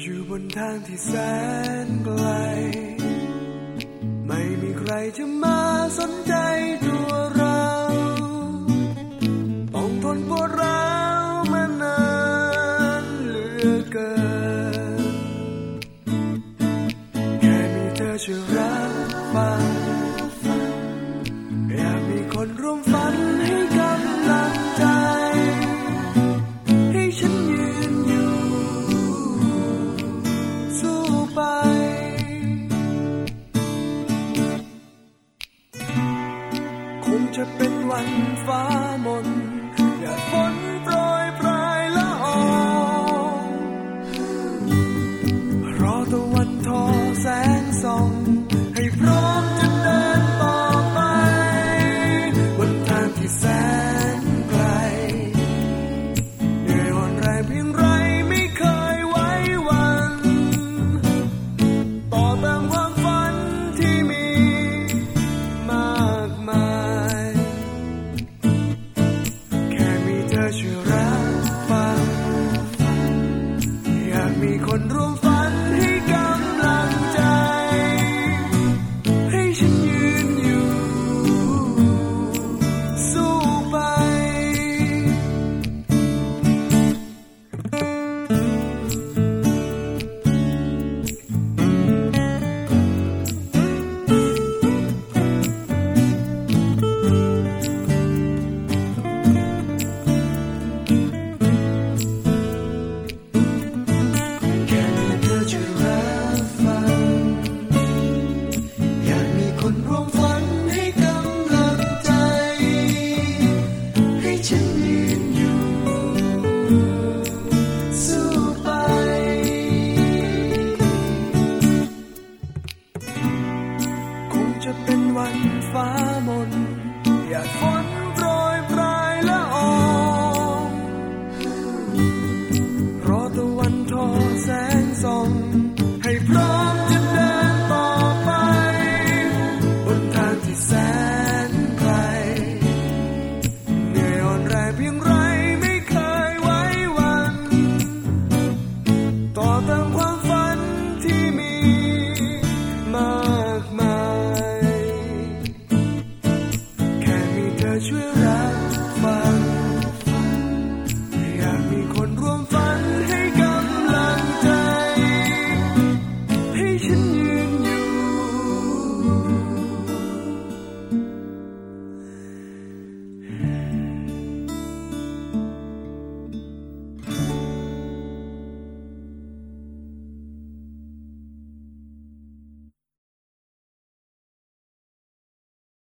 อยู่บนทางที่แสนไกล ไม่มีใครจะมาสนใจตัวเราต้องทนปวดร้าวมานานเหลือเกิน แค่มีเธอช่วย จะเป็นวันฟ้ามนหยาฝน มีคนร่วม yet. For We'll last.